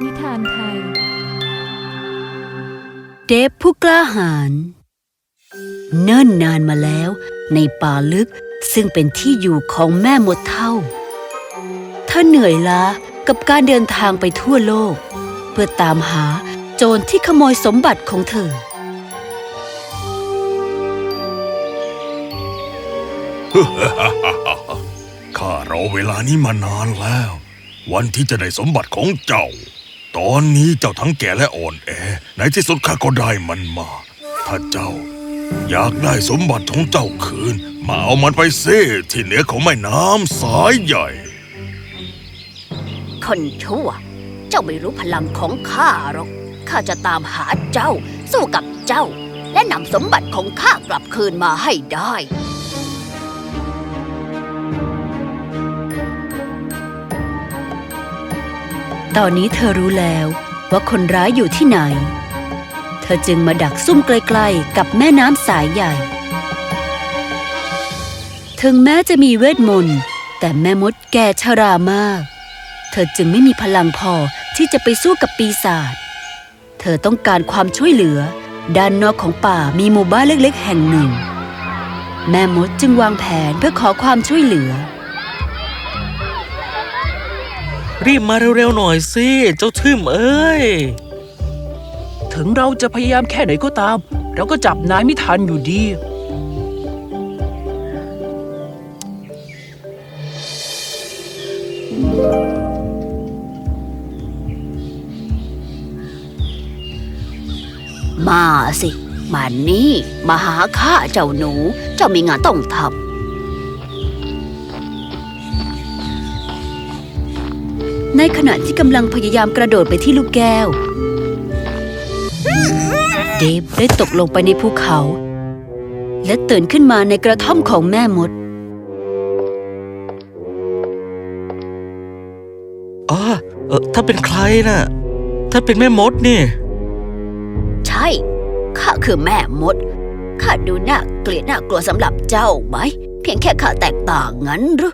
นิทานไทย เดฟผู้กล้าหาญเนิ่นนานมาแล้ว ในป่าลึกซึ่งเป็นที่อยู่ของแม่มดเท่าเธอเหนื่อยล้ากับการเดินทางไปทั่วโลก เพื่อตามหาโจรที่ขโมยสมบัติของเธอ ข้ารอเวลานี้มานานแล้ว วันที่จะได้สมบัติของเจ้า ตอนนี้เจ้าทั้งแก่และอ่อนแอ ในที่สุดข้าก็ได้มันมา ถ้าเจ้า อยากได้สมบัติของเจ้าคืน มาเอามันไปเซ่ที่เหนือของแม่น้ำสายใหญ่ คนชั่ว เจ้าไม่รู้พลังของข้าหรอก ข้าจะตามหาเจ้า สู้กับเจ้า และนำสมบัติของข้ากลับคืนมาให้ได้ ตอนนี้เธอรู้แล้วว่าคนร้ายอยู่ที่ไหน เธอจึงมาดักซุ่มไกลๆกับแม่น้ำสายใหญ่ ถึงแม้จะมีเวทมนต์แต่แม่มดแก่ชรามาก เธอจึงไม่มีพลังพอที่จะไปสู้กับปีศาจ เธอต้องการความช่วยเหลือ ด้านนอกของป่ามีหมู่บ้านเล็กๆ แห่งหนึ่ง แม่มดจึงวางแผนเพื่อขอความช่วยเหลือ รีบมาเร็วๆหน่อยสิ เจ้าทึมเอ้ย ถึงเราจะพยายามแค่ไหนก็ตาม เราก็จับนายไม่ทันอยู่ดี มาสิ มานี่ มาหาข้าเจ้าหนู เจ้ามีงานต้องทำ ในขณะที่กำลังพยายามกระโดดไปที่ลูกแก้ว เดฟได้ตกลงไปในภูเขา และตื่นขึ้นมาในกระท่อมของแม่มดอ๋อเออถ้าเป็นใครน่ะ ถ้าเป็นแม่มดนี่ ใช่ ข้าคือแม่มด ข้าดูน่าเกลียดน่ากลัวสำหรับเจ้าไหม เพียงแค่ข้าแตกต่างงั้นหรือ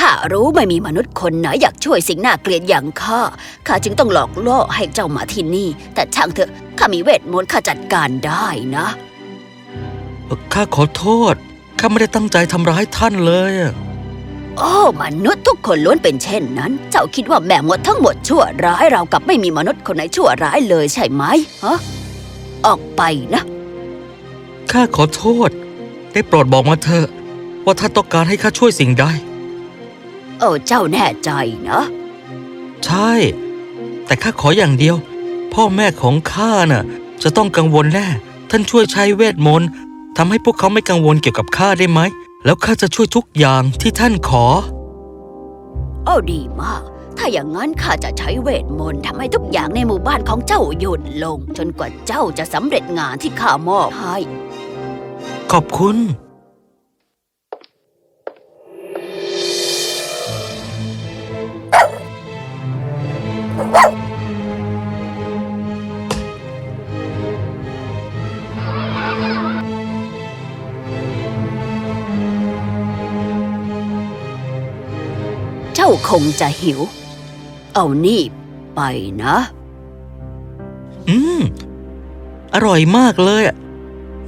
ข้ารู้ไม่มีมนุษย์คนไหนอยากช่วยสิ่งน่าเกลียดอย่างข้า ข้าจึงต้องหลอกล่อให้เจ้ามาที่นี่ แต่ช่างเถอะ ข้ามีเวทมนต์ข้าจัดการได้นะ ข้าขอโทษ ข้าไม่ได้ตั้งใจทำร้ายท่านเลยอะโอ้มนุษย์ทุกคนล้วนเป็นเช่นนั้น เจ้าคิดว่าแม่มดทั้งหมดชั่วร้ายเรากับไม่มีมนุษย์คนไหนชั่วร้ายเลยใช่ไหมฮะออกไปนะข้าขอโทษ ได้โปรดบอกมาเถอะว่าท่านต้องการให้ข้าช่วยสิ่งใด โอ้เจ้าแน่ใจนะ ใช่ แต่ข้าขออย่างเดียว พ่อแม่ของข้าน่ะ จะต้องกังวลแน่ ท่านช่วยใช้เวทมนต์ทำให้พวกเขาไม่กังวลเกี่ยวกับข้าได้ไหม แล้วข้าจะช่วยทุกอย่างที่ท่านขอ โอ้ดีมาก ถ้าอย่างนั้นข้าจะใช้เวทมนต์ทำให้ทุกอย่างในหมู่บ้านของเจ้าหยุดลง จนกว่าเจ้าจะสำเร็จงานที่ข้ามอบให้ ขอบคุณ คงจะหิว เอานี่ไปนะ อืม อร่อยมากเลยอะ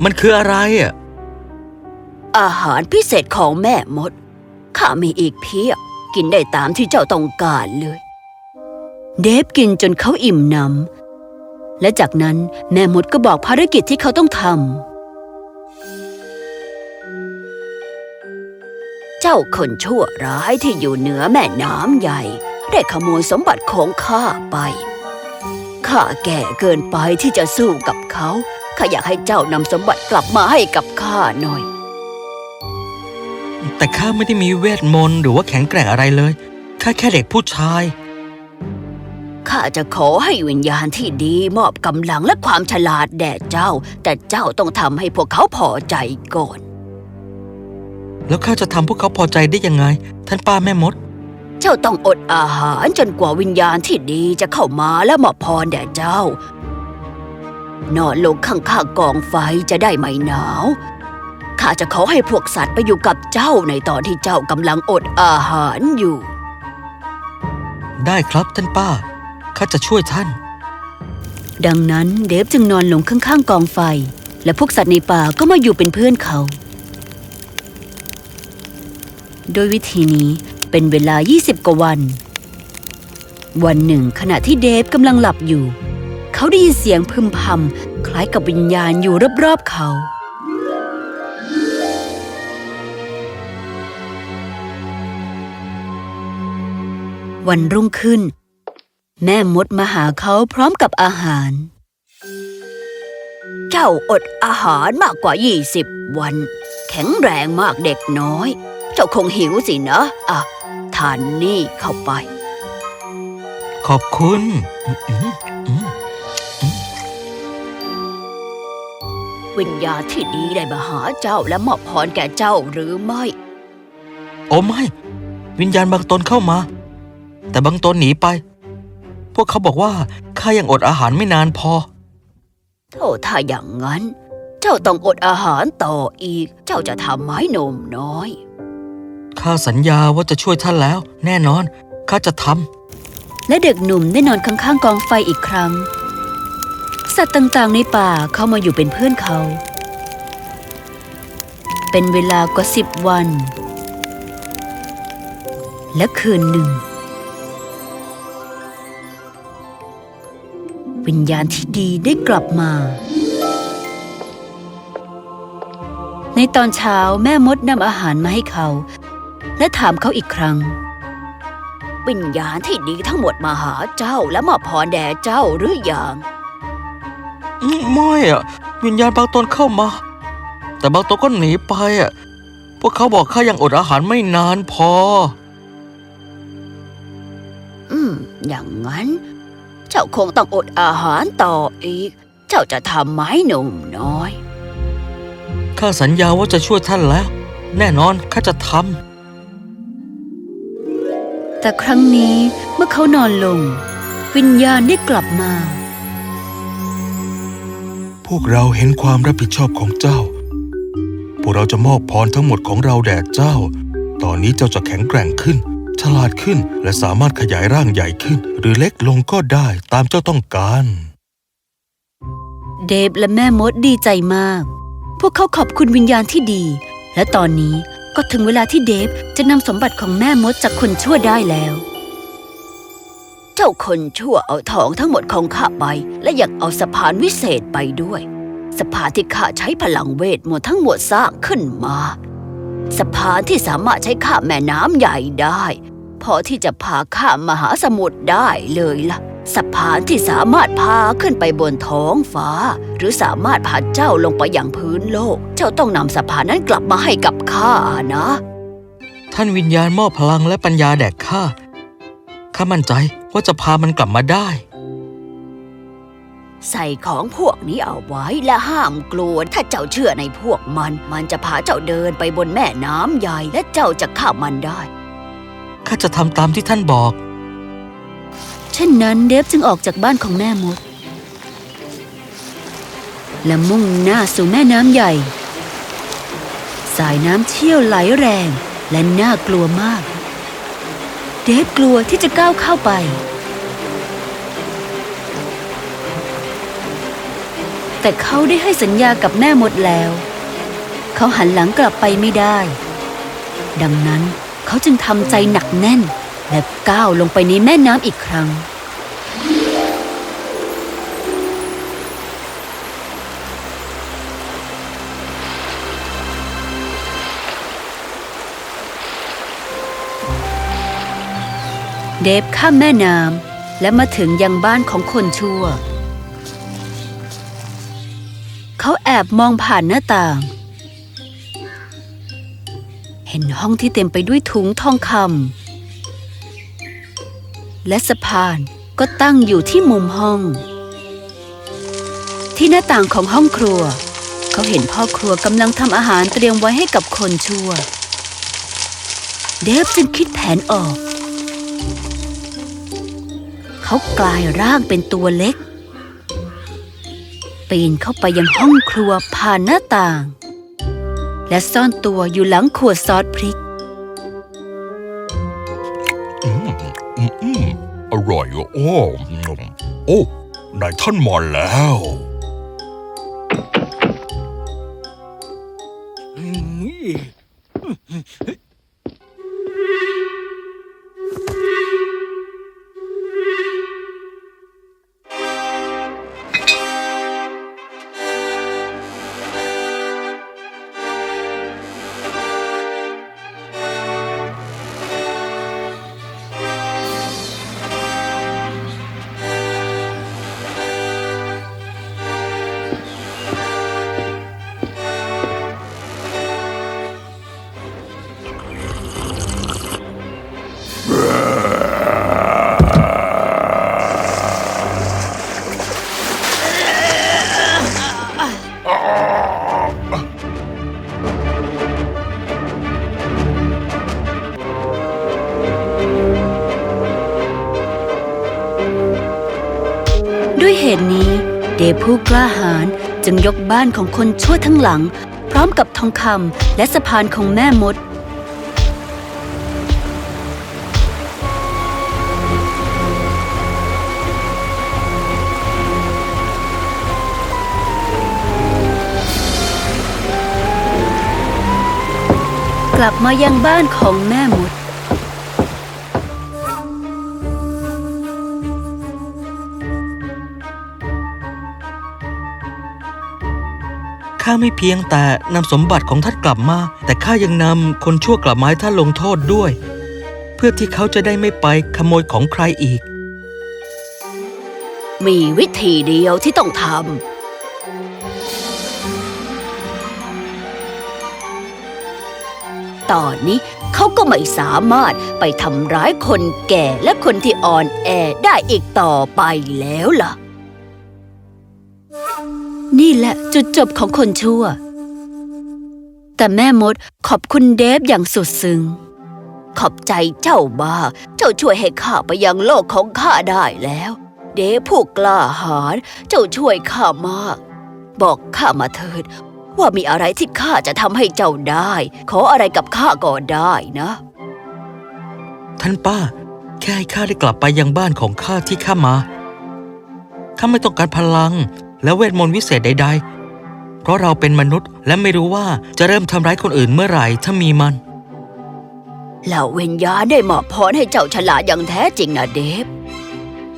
มันคืออะไรอะ อาหารพิเศษของแม่มด ข้ามีอีกเพียบกินได้ตามที่เจ้าต้องการเลย เดฟกินจนเขาอิ่มหนำและจากนั้นแม่มดก็บอกภารกิจที่เขาต้องทำ เจ้าคนชั่วร้ายที่อยู่เหนือแม่น้ำใหญ่ ได้ขโมยสมบัติของข้าไป ข้าแก่เกินไปที่จะสู้กับเขา ข้าอยากให้เจ้านำสมบัติกลับมาให้กับข้าหน่อย แต่ข้าไม่ได้มีเวทมนต์หรือว่าแข็งแกร่งอะไรเลย ข้าแค่เด็กผู้ชาย ข้าจะขอให้วิญญาณที่ดีมอบกำลังและความฉลาดแด่เจ้า แต่เจ้าต้องทำให้พวกเขาพอใจก่อน แล้วข้าจะทำพวกเขาพอใจได้ยังไง ท่านป้าแม่มด เจ้าต้องอดอาหารจนกว่าวิญญาณที่ดีจะเข้ามาและมอบพรแด่เจ้า นอนลงข้างๆกองไฟจะได้ไม่หนาวข้าจะขอให้พวกสัตว์ไปอยู่กับเจ้าในตอนที่เจ้ากำลังอดอาหารอยู่ ได้ครับท่านป้าข้าจะช่วยท่าน ดังนั้นเดฟจึงนอนลงข้างๆกองไฟ และพวกสัตว์ในป่าก็มาอยู่เป็นเพื่อนเขา โดยวิธีนี้เป็นเวลา 20 กว่าวัน วันหนึ่ง ขณะที่เดฟกำลังหลับอยู่ เขาได้ยินเสียงพึมพำคล้ายกับวิญญาณอยู่รอบๆเขา วันรุ่งขึ้น แม่มดมาหาเขาพร้อมกับอาหารเจ้าอดอาหารมากกว่า 20 วัน แข็งแรงมากเด็กน้อย เจ้าคงหิวสินะอะทานนี่เข้าไป ขอบคุณอืมอืมวิญญาณที่ดีได้มาหาเจ้าและมอบพรแก่เจ้าหรือไม่ โอ้ไม่ วิญญาณบางตนเข้ามา แต่บางตนหนีไป พวกเขาบอกว่าข้ายังอดอาหารไม่นานพอโทษถ้าอย่างนั้น เจ้าต้องอดอาหารต่ออีก เจ้าจะทำไม้นมน้อย ข้าสัญญาว่าจะช่วยท่านแล้ว แน่นอน ข้าจะทและเด็กหนุ่มได้นอนข้างๆกองไฟอีกครั้ง สัตว์ต่างๆในป่าเข้ามาอยู่เป็นเพื่อนเขา เป็นเวลากว่าสิบวัน และคืนหนึ่ง วิญญาณที่ดีได้กลับมาในตอนเช้าแม่มดนำอาหารมาให้เขา และถามเขาอีกครั้ง วิญญาณที่ดีทั้งหมดมาหาเจ้าและมาพรแด่เจ้าหรือยังำอืมไม่อะวิญญาณบางตนเข้ามา แต่บางตนก็หนีไปอะพวกเขาบอกข้ายังอดอาหารไม่นานพอ อืม อย่างนั้น เจ้าคงต้องอดอาหารต่ออีก เจ้าจะทำไม้หนุ่มน้อย ข้าสัญญาว่าจะช่วยท่านแล้ว แน่นอนข้าจะท แต่ครั้งนี้เมื่อเขานอนลง วิญญาณได้กลับมา พวกเราเห็นความรับผิดชอบของเจ้า พวกเราจะมอบพรทั้งหมดของเราแด่เจ้า ตอนนี้เจ้าจะแข็งแกร่งขึ้น ฉลาดขึ้น และสามารถขยายร่างใหญ่ขึ้น หรือเล็กลงก็ได้ตามเจ้าต้องการ เดฟและแม่มดดีใจมาก พวกเขาขอบคุณวิญญาณที่ดี และตอนนี้ ก็ถึงเวลาที่เดฟจะนำสมบัติของแม่มดจากคนชั่วได้แล้ว เจ้าคนชั่วเอาทองทั้งหมดของข้าไป และยังเอาสะพานวิเศษไปด้วย สะพานที่ข้าใช้พลังเวทมนต์ทั้งหมดสร้างขึ้นมา สะพานที่สามารถใช้ข้ามแม่น้ำใหญ่ได้ พอที่จะพาข้ามมหาสมุทรได้เลยล่ะ สะพานที่สามารถพาขึ้นไปบนท้องฟ้า หรือสามารถพาเจ้าลงไปยังพื้นโลก เจ้าต้องนำสะพานนั้นกลับมาให้กับข้านะำท่านวิญญาณมอบพลังและปัญญาแด่ข้าข้ามั่นใจว่าจะพามันกลับมาได้ ใส่ของพวกนี้เอาไว้และห้ามกลัว ถ้าเจ้าเชื่อในพวกมัน มันจะพาเจ้าเดินไปบนแม่น้ำใหญ่และเจ้าจะข้ามมันได้ข้าจะทำตามที่ท่านบอก เช่นนั้นเดฟจึงออกจากบ้านของแม่มด และมุ่งหน้าสู่แม่น้ำใหญ่ สายน้ำเชี่ยวไหลแรงและน่ากลัวมาก เดฟกลัวที่จะก้าวเข้าไป แต่เขาได้ให้สัญญากับแม่มดแล้ว เขาหันหลังกลับไปไม่ได้ ดังนั้นเขาจึงทำใจหนักแน่น และก้าวลงไปในแม่น้ำอีกครั้ง เดฟข้ามแม่น้ำและมาถึงยังบ้านของคนชั่ว เขาแอบมองผ่านหน้าต่าง เห็นห้องที่เต็มไปด้วยถุงทองคำ และสะพานก็ตั้งอยู่ที่มุมห้อง ที่หน้าต่างของห้องครัว เขาเห็นพ่อครัวกำลังทำอาหารเตรียมไว้ให้กับคนชั่ว เดฟจึงคิดแผนออก เขากลายร่างเป็นตัวเล็ก ปีนเข้าไปยังห้องครัวผ่านหน้าต่าง และซ่อนตัวอยู่หลังขวดซอสพริก โอ้โอ้ได้ท่านมาแล้ว ด้วยเหตุนี้ เดฟผู้กล้าหาญจึงยกบ้านของคนชั่วทั้งหลัง พร้อมกับทองคำและสะพานของแม่มด กลับมายังบ้านของแม่มด ข้าไม่เพียงแต่นำสมบัติของท่านกลับมา แต่ข้ายังนำคนชั่วกลับมาให้ท่านลงโทษด้วย เพื่อที่เขาจะได้ไม่ไปขโมยของใครอีก มีวิธีเดียวที่ต้องทำตอนนี้เขาก็ไม่สามารถไปทำร้ายคนแก่และคนที่อ่อนแอได้อีกต่อไปแล้วล่ะ นี่แหละจุดจบของคนชั่ว แต่แม่มดขอบคุณเดฟอย่างสุดซึ้ง ขอบใจเจ้ามาก เจ้าช่วยให้ข้าไปยังโลกของข้าได้แล้ว เดฟผู้กล้าหาญ เจ้าช่วยข้ามาก บอกข้ามาเถิด ว่ามีอะไรที่ข้าจะทำให้เจ้าได้ ขออะไรกับข้าก็ได้นะ ท่านป้า แค่ให้ข้าได้กลับไปยังบ้านของข้าที่ข้ามาข้าไม่ต้องการพลัง และเวทมนต์วิเศษใด ๆ เพราะเราเป็นมนุษย์และไม่รู้ว่าจะเริ่มทำร้ายคนอื่นเมื่อไหร่ถ้ามีมันเหล่าวิญญาณได้มอบพรให้เจ้าฉลาดอย่างแท้จริงนะเดฟ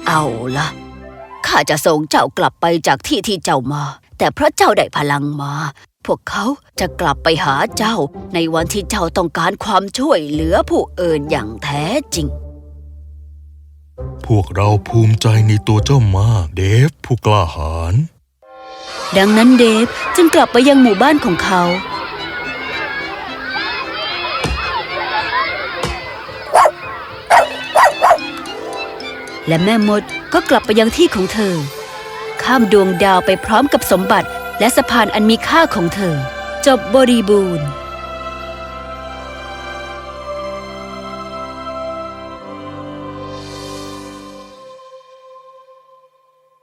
เอาล่ะข้าจะส่งเจ้ากลับไปจากที่ที่เจ้ามา แต่เพราะเจ้าได้พลังมา พวกเขาจะกลับไปหาเจ้าในวันที่เจ้าต้องการความช่วยเหลือผู้อื่นอย่างแท้จริง พวกเราภูมิใจในตัวเจ้ามากเดฟผู้กล้าหาญ ดังนั้นเดฟจึงกลับไปยังหมู่บ้านของเขา และแม่มดก็กลับไปยังที่ของเธอ ข้ามดวงดาวไปพร้อมกับสมบัติและสะพานอันมีค่าของเธอ จบบริบูรณ์